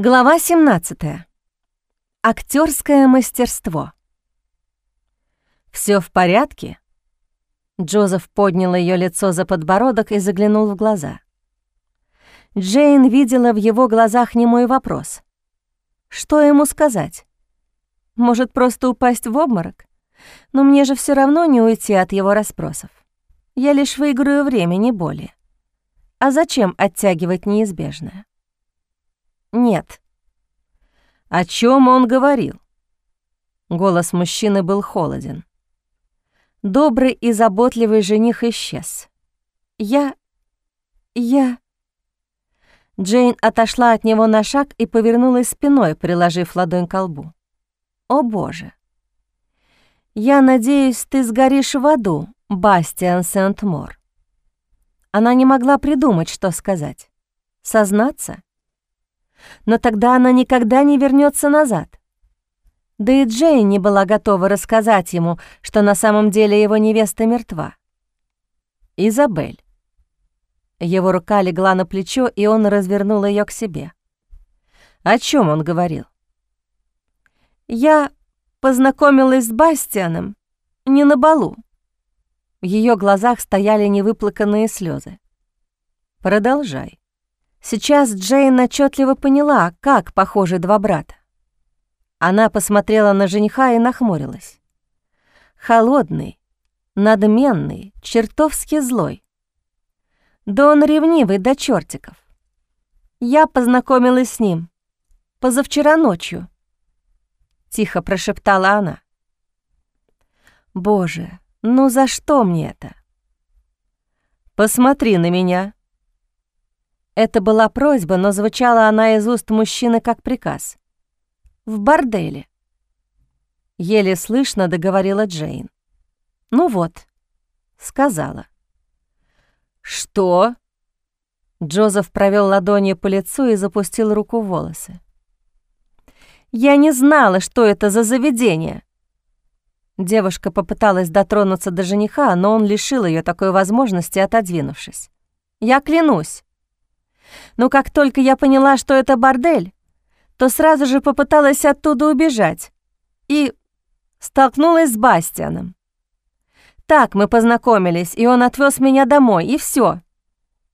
Глава 17. Актерское мастерство. Все в порядке?» Джозеф поднял ее лицо за подбородок и заглянул в глаза. Джейн видела в его глазах немой вопрос. Что ему сказать? Может, просто упасть в обморок? Но мне же все равно не уйти от его расспросов. Я лишь выиграю время, не более. А зачем оттягивать неизбежное? «Нет». «О чем он говорил?» Голос мужчины был холоден. Добрый и заботливый жених исчез. «Я... я...» Джейн отошла от него на шаг и повернулась спиной, приложив ладонь к лбу. «О, Боже!» «Я надеюсь, ты сгоришь в аду, Бастиан Сент-Мор». Она не могла придумать, что сказать. Сознаться? Но тогда она никогда не вернется назад. Да и Джейн не была готова рассказать ему, что на самом деле его невеста мертва. Изабель. Его рука легла на плечо, и он развернул ее к себе. О чем он говорил? «Я познакомилась с Бастианом не на балу». В ее глазах стояли невыплаканные слезы. «Продолжай». Сейчас Джейн отчетливо поняла, как похожи два брата. Она посмотрела на жениха и нахмурилась. Холодный, надменный, чертовски злой. Да он ревнивый до чертиков. Я познакомилась с ним позавчера ночью. Тихо прошептала она. Боже, ну за что мне это? Посмотри на меня, это была просьба, но звучала она из уст мужчины как приказ. «В борделе». Еле слышно договорила Джейн. «Ну вот», — сказала. «Что?» Джозеф провел ладонью по лицу и запустил руку в волосы. «Я не знала, что это за заведение». Девушка попыталась дотронуться до жениха, но он лишил ее такой возможности, отодвинувшись. «Я клянусь, но как только я поняла, что это бордель, то сразу же попыталась оттуда убежать и столкнулась с Бастианом. Так мы познакомились, и он отвез меня домой, и все.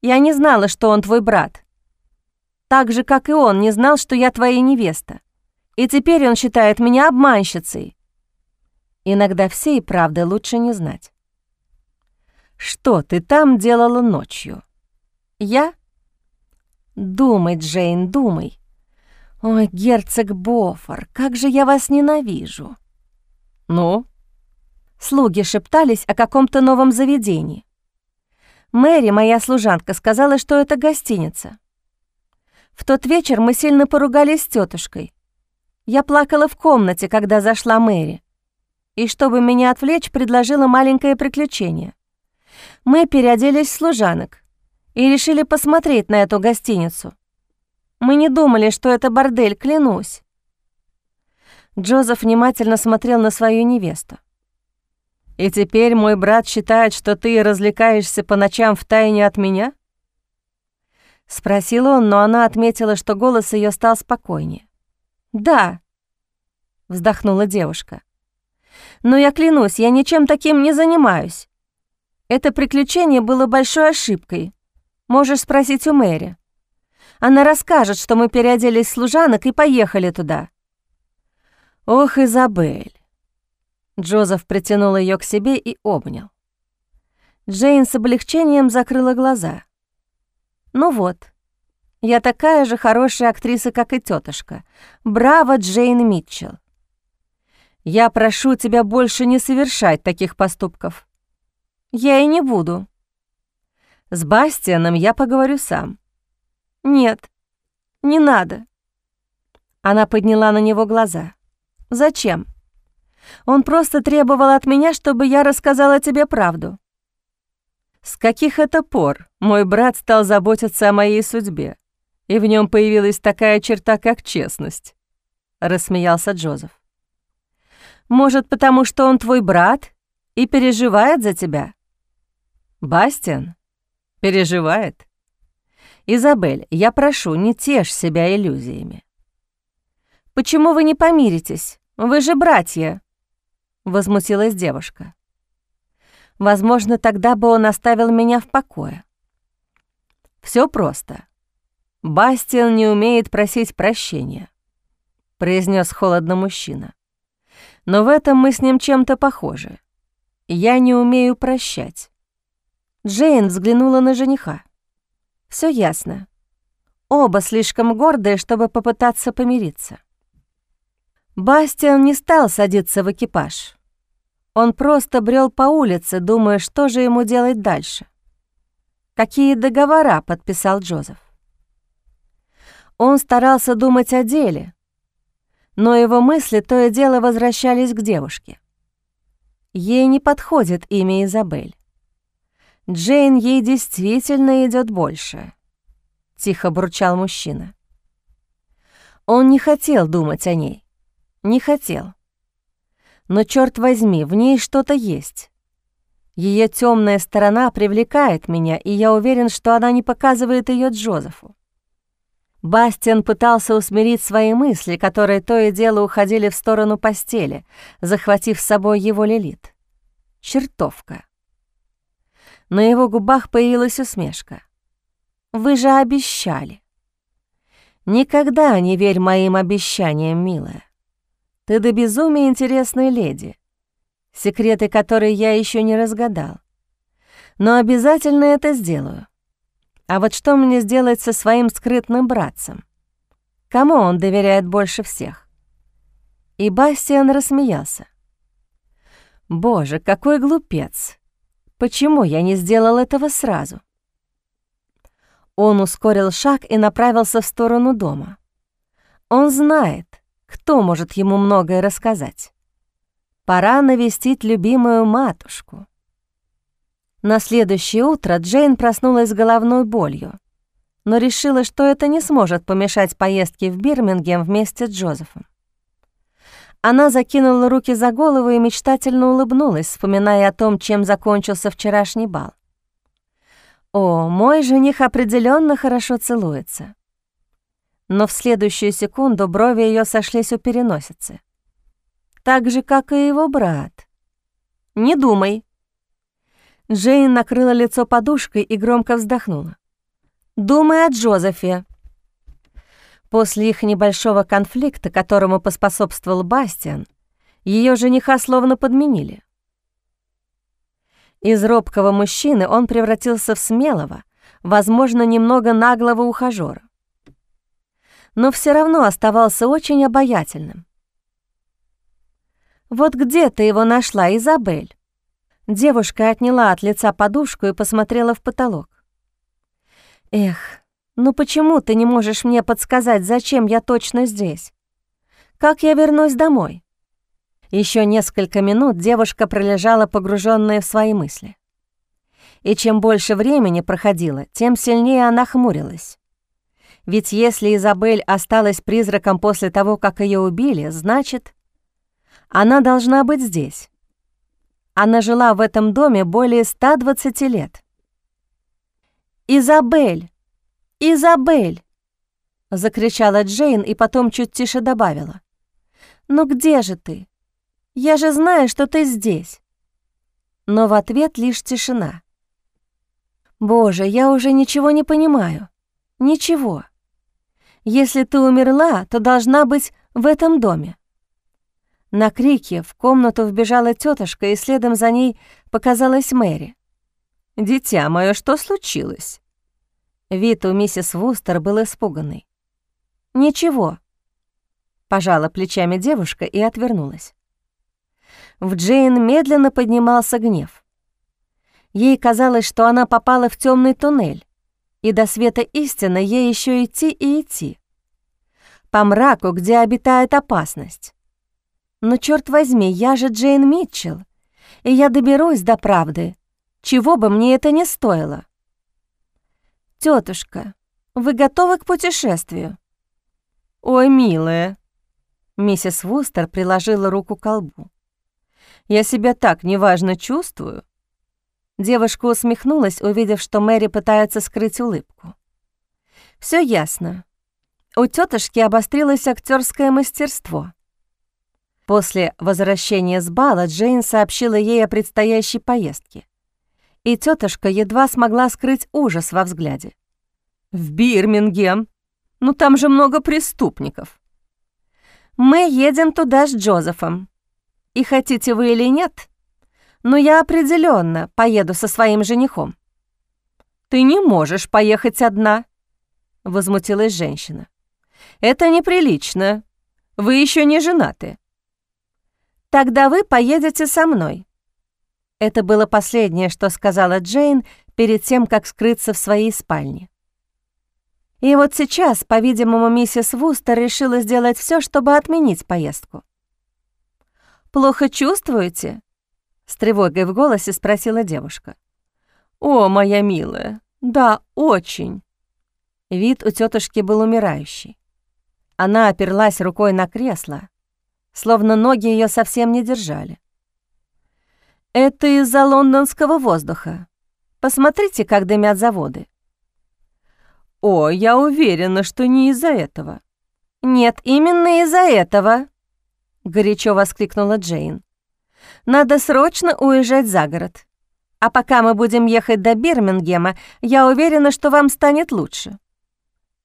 Я не знала, что он твой брат. Так же, как и он не знал, что я твоя невеста. И теперь он считает меня обманщицей. Иногда всей правды лучше не знать. Что ты там делала ночью? Я? Думай, Джейн, думай. Ой, герцог Бофор, как же я вас ненавижу. Ну? Слуги шептались о каком-то новом заведении. Мэри, моя служанка, сказала, что это гостиница. В тот вечер мы сильно поругались с тетушкой. Я плакала в комнате, когда зашла Мэри. И чтобы меня отвлечь, предложила маленькое приключение. Мы переоделись в служанок и решили посмотреть на эту гостиницу. Мы не думали, что это бордель, клянусь». Джозеф внимательно смотрел на свою невесту. «И теперь мой брат считает, что ты развлекаешься по ночам в тайне от меня?» Спросил он, но она отметила, что голос ее стал спокойнее. «Да», — вздохнула девушка. «Но я клянусь, я ничем таким не занимаюсь. Это приключение было большой ошибкой. Можешь спросить у Мэри. Она расскажет, что мы переоделись в служанок и поехали туда». «Ох, Изабель!» Джозеф притянул ее к себе и обнял. Джейн с облегчением закрыла глаза. «Ну вот, я такая же хорошая актриса, как и тетушка. Браво, Джейн Митчелл!» «Я прошу тебя больше не совершать таких поступков». «Я и не буду», с Бастианом я поговорю сам». «Нет, не надо». Она подняла на него глаза. «Зачем? Он просто требовал от меня, чтобы я рассказала тебе правду». «С каких это пор мой брат стал заботиться о моей судьбе, и в нем появилась такая черта, как честность?» — рассмеялся Джозеф. «Может, потому что он твой брат и переживает за тебя?» «Бастиан Переживает? Изабель, я прошу, не тешь себя иллюзиями. Почему вы не помиритесь? Вы же братья!» — возмутилась девушка. Возможно, тогда бы он оставил меня в покое. Все просто. Бастиан не умеет просить прощения», — произнес холодно мужчина. «Но в этом мы с ним чем-то похожи. Я не умею прощать». Джейн взглянула на жениха. Все ясно. Оба слишком гордые, чтобы попытаться помириться. Бастиан не стал садиться в экипаж. Он просто брел по улице, думая, что же ему делать дальше. Какие договора подписал Джозеф? Он старался думать о деле, но его мысли то и дело возвращались к девушке. Ей не подходит имя Изабель. Джейн ей действительно идет больше, тихо бурчал мужчина. Он не хотел думать о ней, не хотел. Но черт возьми, в ней что-то есть. Ее темная сторона привлекает меня, и я уверен, что она не показывает ее Джозефу. Бастиан пытался усмирить свои мысли, которые то и дело уходили в сторону постели, захватив с собой его Лилит. Чертовка. На его губах появилась усмешка. «Вы же обещали». «Никогда не верь моим обещаниям, милая. Ты до безумия интересная леди, секреты которой я еще не разгадал. Но обязательно это сделаю. А вот что мне сделать со своим скрытным братцем? Кому он доверяет больше всех? И Бастиан рассмеялся. «Боже, какой глупец! Почему я не сделал этого сразу?» Он ускорил шаг и направился в сторону дома. Он знает, кто может ему многое рассказать. Пора навестить любимую матушку. На следующее утро Джейн проснулась с головной болью, но решила, что это не сможет помешать поездке в Бирмингем вместе с Джозефом. Она закинула руки за голову и мечтательно улыбнулась, вспоминая о том, чем закончился вчерашний бал. «О, мой жених определенно хорошо целуется». Но в следующую секунду брови ее сошлись у переносицы. Так же, как и его брат. «Не думай», Джейн накрыла лицо подушкой и громко вздохнула. «Думай о Джозефе». После их небольшого конфликта, которому поспособствовал Бастиан, ее жениха словно подменили. Из робкого мужчины он превратился в смелого, возможно, немного наглого ухажёра. Но все равно оставался очень обаятельным. «Вот где ты его нашла, Изабель?» Девушка отняла от лица подушку и посмотрела в потолок. «Эх, ну почему ты не можешь мне подсказать, зачем я точно здесь? Как я вернусь домой?» Еще несколько минут девушка пролежала погруженная в свои мысли. И чем больше времени проходило, тем сильнее она хмурилась. Ведь если Изабель осталась призраком после того, как ее убили, значит, она должна быть здесь. Она жила в этом доме более 120 лет. «Изабель! Изабель!» — закричала Джейн и потом чуть тише добавила. «Ну где же ты? Я же знаю, что ты здесь». Но в ответ лишь тишина. «Боже, я уже ничего не понимаю. Ничего. Если ты умерла, то должна быть в этом доме. На крики в комнату вбежала тетушка, и следом за ней показалась Мэри. «Дитя мое, что случилось?» Вид у миссис Вустер был испуганный. «Ничего», — пожала плечами девушка и отвернулась. В Джейн медленно поднимался гнев. Ей казалось, что она попала в темный туннель, и до света истины ей еще идти и идти. По мраку, где обитает опасность. Но, черт возьми, я же Джейн Митчелл, и я доберусь до правды, чего бы мне это ни стоило. Тетушка, вы готовы к путешествию? Ой, милая. Миссис Вустер приложила руку к колбу. Я себя так неважно чувствую. Девушка усмехнулась, увидев, что Мэри пытается скрыть улыбку. Все ясно. у тетушки обострилось актерское мастерство. После возвращения с бала Джейн сообщила ей о предстоящей поездке. И тетушка едва смогла скрыть ужас во взгляде. «В Бирмингем? Ну там же много преступников». «Мы едем туда с Джозефом. И хотите вы или нет, но я определенно поеду со своим женихом». «Ты не можешь поехать одна», — возмутилась женщина. Это неприлично. Вы еще не женаты. Тогда вы поедете со мной. Это было последнее, что сказала Джейн перед тем, как скрыться в своей спальне. И вот сейчас, по-видимому, миссис Вустер решила сделать все, чтобы отменить поездку. «Плохо чувствуете?» — с тревогой в голосе спросила девушка. «О, моя милая, да, очень». Вид у тетушки был умирающий. Она оперлась рукой на кресло, словно ноги ее совсем не держали. «Это из-за лондонского воздуха. Посмотрите, как дымят заводы». «О, я уверена, что не из-за этого». «Нет, именно из-за этого», — горячо воскликнула Джейн. «Надо срочно уезжать за город. А пока мы будем ехать до Бирмингема, я уверена, что вам станет лучше».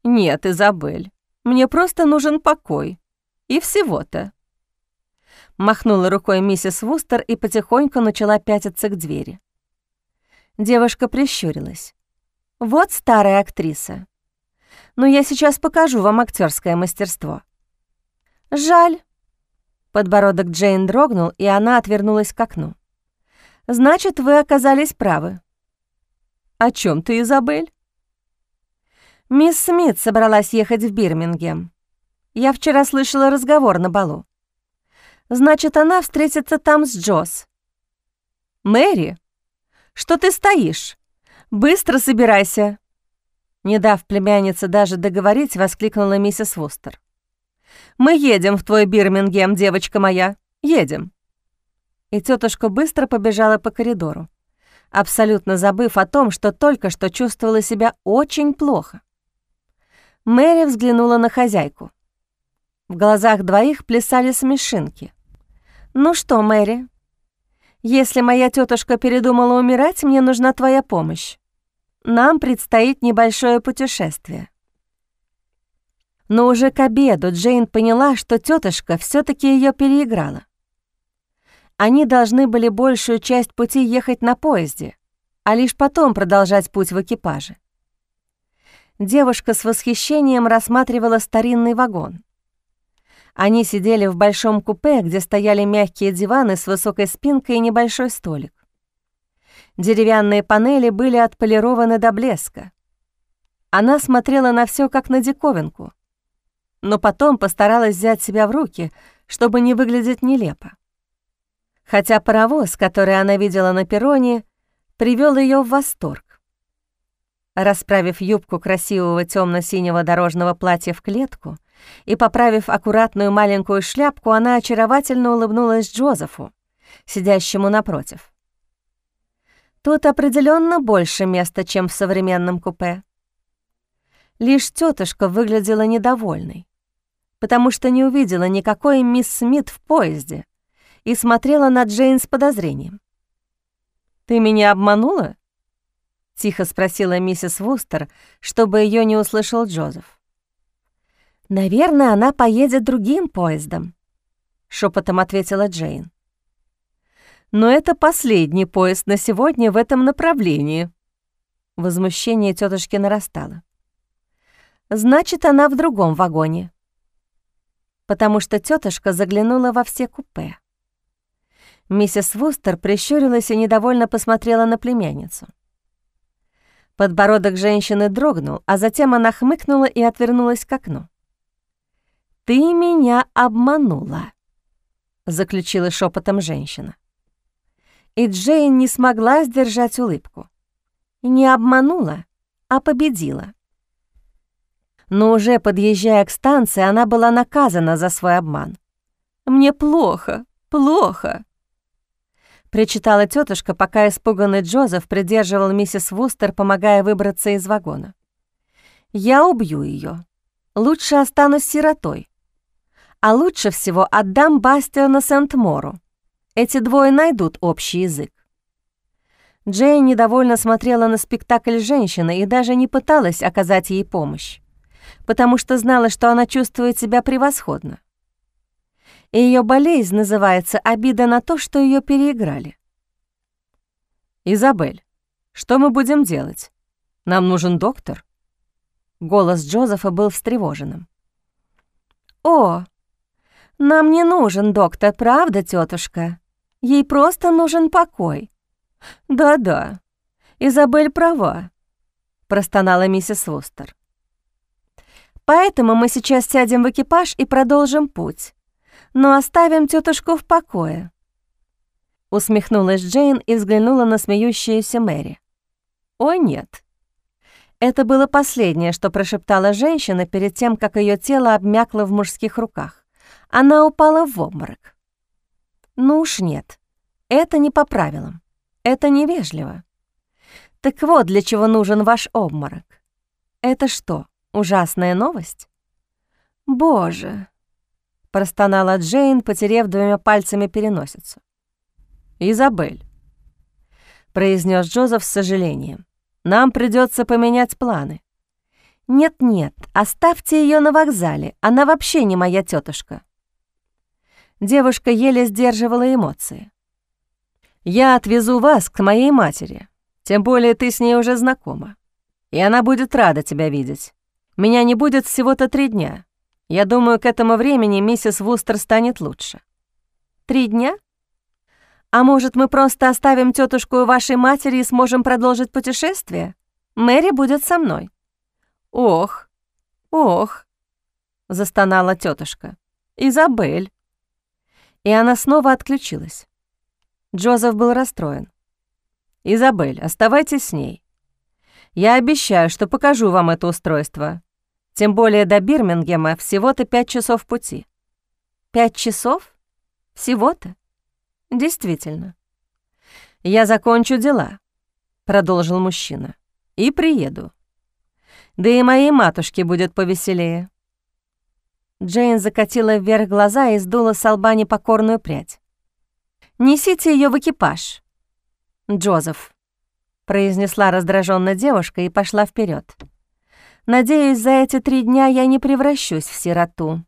«Нет, Изабель, мне просто нужен покой. И всего-то». Махнула рукой миссис Вустер и потихоньку начала пятиться к двери. Девушка прищурилась. «Вот старая актриса. Но я сейчас покажу вам актерское мастерство». «Жаль». Подбородок Джейн дрогнул, и она отвернулась к окну. «Значит, вы оказались правы». «О чем ты, Изабель?» Мисс Смит собралась ехать в Бирмингем. Я вчера слышала разговор на балу. Значит, она встретится там с Джосс. Мэри, что ты стоишь? Быстро собирайся. Не дав племяннице даже договорить, воскликнула миссис Вустер. «Мы едем в твой Бирмингем, девочка моя, едем». И тетушка быстро побежала по коридору, абсолютно забыв о том, что только что чувствовала себя очень плохо. Мэри взглянула на хозяйку. В глазах двоих плясали смешинки. «Ну что, Мэри, если моя тетушка передумала умирать, мне нужна твоя помощь. Нам предстоит небольшое путешествие». Но уже к обеду Джейн поняла, что тетушка все таки ее переиграла. Они должны были большую часть пути ехать на поезде, а лишь потом продолжать путь в экипаже девушка с восхищением рассматривала старинный вагон. Они сидели в большом купе, где стояли мягкие диваны с высокой спинкой и небольшой столик. Деревянные панели были отполированы до блеска. Она смотрела на все как на диковинку, но потом постаралась взять себя в руки, чтобы не выглядеть нелепо. Хотя паровоз, который она видела на перроне, привел ее в восторг. Расправив юбку красивого темно синего дорожного платья в клетку и поправив аккуратную маленькую шляпку, она очаровательно улыбнулась Джозефу, сидящему напротив. Тут определенно больше места, чем в современном купе. Лишь тетушка выглядела недовольной, потому что не увидела никакой мисс Смит в поезде и смотрела на Джейн с подозрением. «Ты меня обманула?» — тихо спросила миссис Вустер, чтобы ее не услышал Джозеф. «Наверное, она поедет другим поездом», — шепотом ответила Джейн. «Но это последний поезд на сегодня в этом направлении». Возмущение тетушки нарастало. «Значит, она в другом вагоне». Потому что тетушка заглянула во все купе. Миссис Вустер прищурилась и недовольно посмотрела на племянницу. Подбородок женщины дрогнул, а затем она хмыкнула и отвернулась к окну. «Ты меня обманула», — заключила шепотом женщина. И Джейн не смогла сдержать улыбку. Не обманула, а победила. Но уже подъезжая к станции, она была наказана за свой обман. «Мне плохо, плохо», причитала тетушка, пока испуганный Джозеф придерживал миссис Вустер, помогая выбраться из вагона. «Я убью ее. лучше останусь сиротой. А лучше всего отдам Бастиана Сент-Мору. Эти двое найдут общий язык. Джейн недовольно смотрела на спектакль женщины и даже не пыталась оказать ей помощь, потому что знала, что она чувствует себя превосходно. И ее болезнь называется обида на то, что ее переиграли. «Изабель, что мы будем делать? Нам нужен доктор?» Голос Джозефа был встревоженным. «О, нам не нужен доктор, правда, тетушка? Ей просто нужен покой». «Да-да, Изабель права», — простонала миссис Вустер. «Поэтому мы сейчас сядем в экипаж и продолжим путь, но оставим тетушку в покое». Усмехнулась Джейн и взглянула на смеющуюся Мэри. «О, нет». Это было последнее, что прошептала женщина перед тем, как ее тело обмякло в мужских руках. Она упала в обморок. «Ну уж нет, это не по правилам. Это невежливо. Так вот, для чего нужен ваш обморок. Это что, ужасная новость? Боже, простонала Джейн, потерев двумя пальцами переносицу. «Изабель», — произнес Джозеф с сожалением, — «нам придется поменять планы». «Нет-нет, оставьте ее на вокзале, она вообще не моя тетушка. Девушка еле сдерживала эмоции. Я отвезу вас к моей матери, тем более ты с ней уже знакома. И она будет рада тебя видеть. Меня не будет всего-то три дня. Я думаю, к этому времени миссис Вустер станет лучше». «Три дня? А может, мы просто оставим тетушку у вашей матери и сможем продолжить путешествие? Мэри будет со мной». «Ох, ох», — застонала тетушка. «Изабель». И она снова отключилась. Джозеф был расстроен. «Изабель, оставайтесь с ней. Я обещаю, что покажу вам это устройство. Тем более до Бирмингема всего-то пять часов пути». «Пять часов? Всего-то? Действительно». «Я закончу дела», — продолжил мужчина, — «и приеду. Да и моей матушке будет повеселее». Джейн закатила вверх глаза и сдула с лба непокорную прядь. Несите ее в экипаж». «Джозеф», — произнесла раздраженно девушка и пошла вперед. «Надеюсь, за эти три дня я не превращусь в сироту».